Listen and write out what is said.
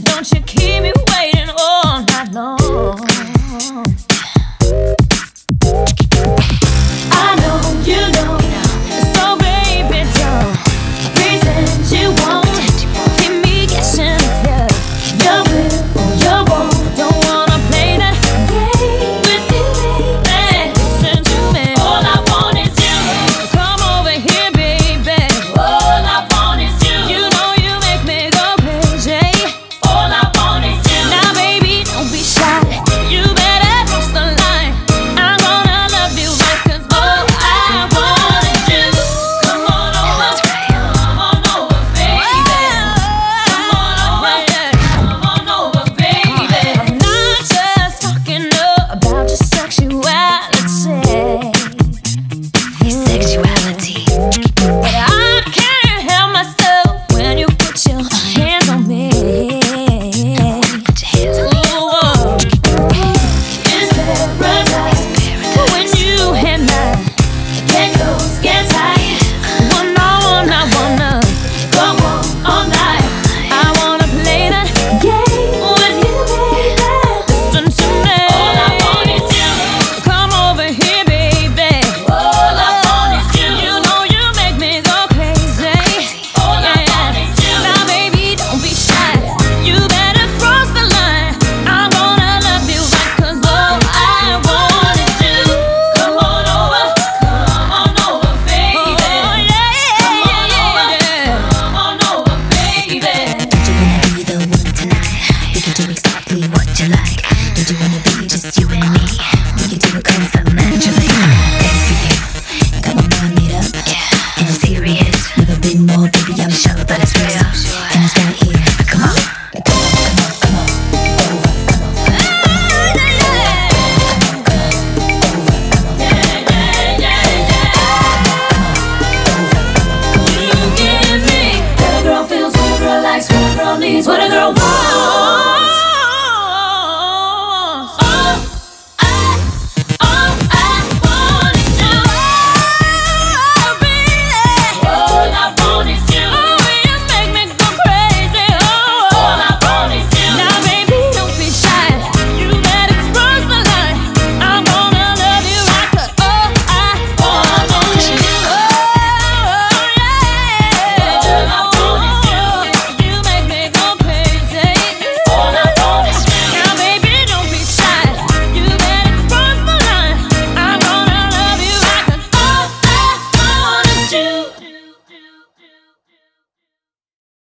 don't you keep me just you and me. We can do it comes up naturally. Thanks for you. Come my mind meet up. Yeah. And I'm serious. Never been more, baby. I'm shallow, but it's real. And it's right here. Come on. Come on, come on, come on. Come on. What a girl needs, what a girl.